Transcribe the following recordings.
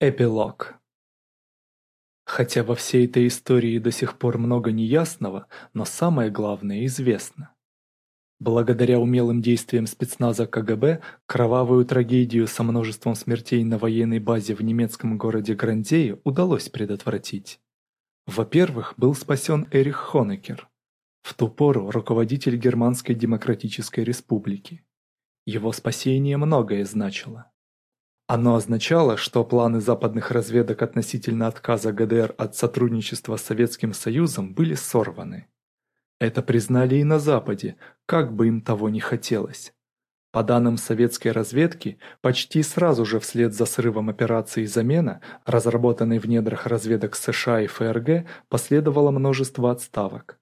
Эпилог. Хотя во всей этой истории до сих пор много неясного, но самое главное известно. Благодаря умелым действиям спецназа КГБ, кровавую трагедию со множеством смертей на военной базе в немецком городе Грандее удалось предотвратить. Во-первых, был спасен Эрих Хонекер, в ту пору руководитель Германской Демократической Республики. Его спасение многое значило. Оно означало, что планы западных разведок относительно отказа ГДР от сотрудничества с Советским Союзом были сорваны. Это признали и на Западе, как бы им того не хотелось. По данным советской разведки, почти сразу же вслед за срывом операции «Замена», разработанной в недрах разведок США и ФРГ, последовало множество отставок.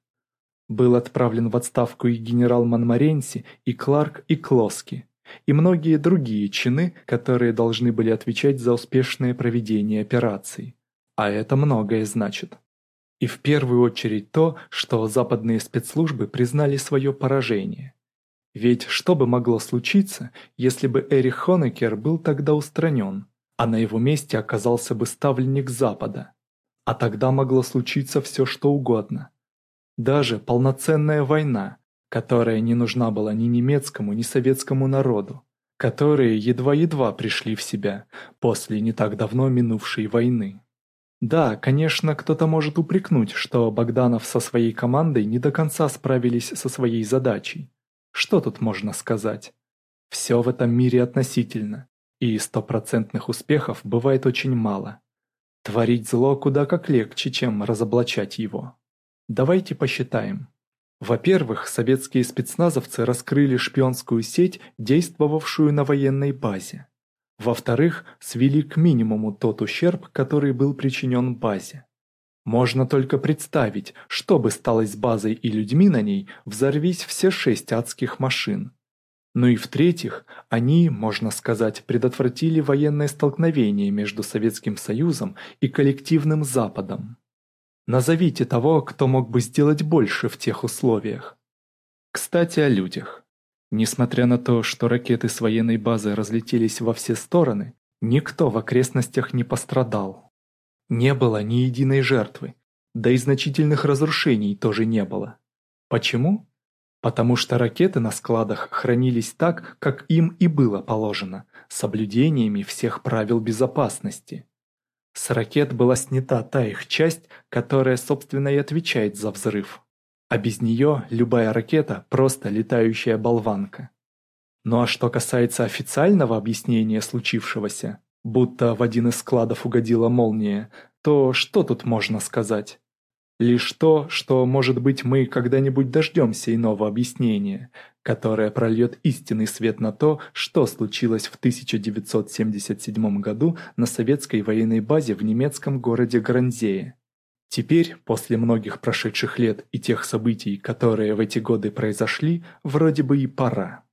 Был отправлен в отставку и генерал Монморенси, и Кларк, и Клоски и многие другие чины, которые должны были отвечать за успешное проведение операций. А это многое значит. И в первую очередь то, что западные спецслужбы признали свое поражение. Ведь что бы могло случиться, если бы Эрих Хонекер был тогда устранен, а на его месте оказался бы ставленник Запада? А тогда могло случиться все что угодно. Даже полноценная война, которая не нужна была ни немецкому, ни советскому народу, которые едва-едва пришли в себя после не так давно минувшей войны. Да, конечно, кто-то может упрекнуть, что Богданов со своей командой не до конца справились со своей задачей. Что тут можно сказать? Все в этом мире относительно, и стопроцентных успехов бывает очень мало. Творить зло куда как легче, чем разоблачать его. Давайте посчитаем. Во-первых, советские спецназовцы раскрыли шпионскую сеть, действовавшую на военной базе. Во-вторых, свели к минимуму тот ущерб, который был причинен базе. Можно только представить, что бы стало с базой и людьми на ней, взорвись все шесть адских машин. Ну и в-третьих, они, можно сказать, предотвратили военное столкновение между Советским Союзом и коллективным Западом. Назовите того, кто мог бы сделать больше в тех условиях. Кстати, о людях. Несмотря на то, что ракеты с военной базы разлетелись во все стороны, никто в окрестностях не пострадал. Не было ни единой жертвы, да и значительных разрушений тоже не было. Почему? Потому что ракеты на складах хранились так, как им и было положено, соблюдениями всех правил безопасности. С ракет была снята та их часть, которая, собственно, и отвечает за взрыв. А без нее любая ракета – просто летающая болванка. Ну а что касается официального объяснения случившегося, будто в один из складов угодила молния, то что тут можно сказать? Лишь то, что, может быть, мы когда-нибудь дождемся иного объяснения, которое прольет истинный свет на то, что случилось в 1977 году на советской военной базе в немецком городе Гранзее. Теперь, после многих прошедших лет и тех событий, которые в эти годы произошли, вроде бы и пора.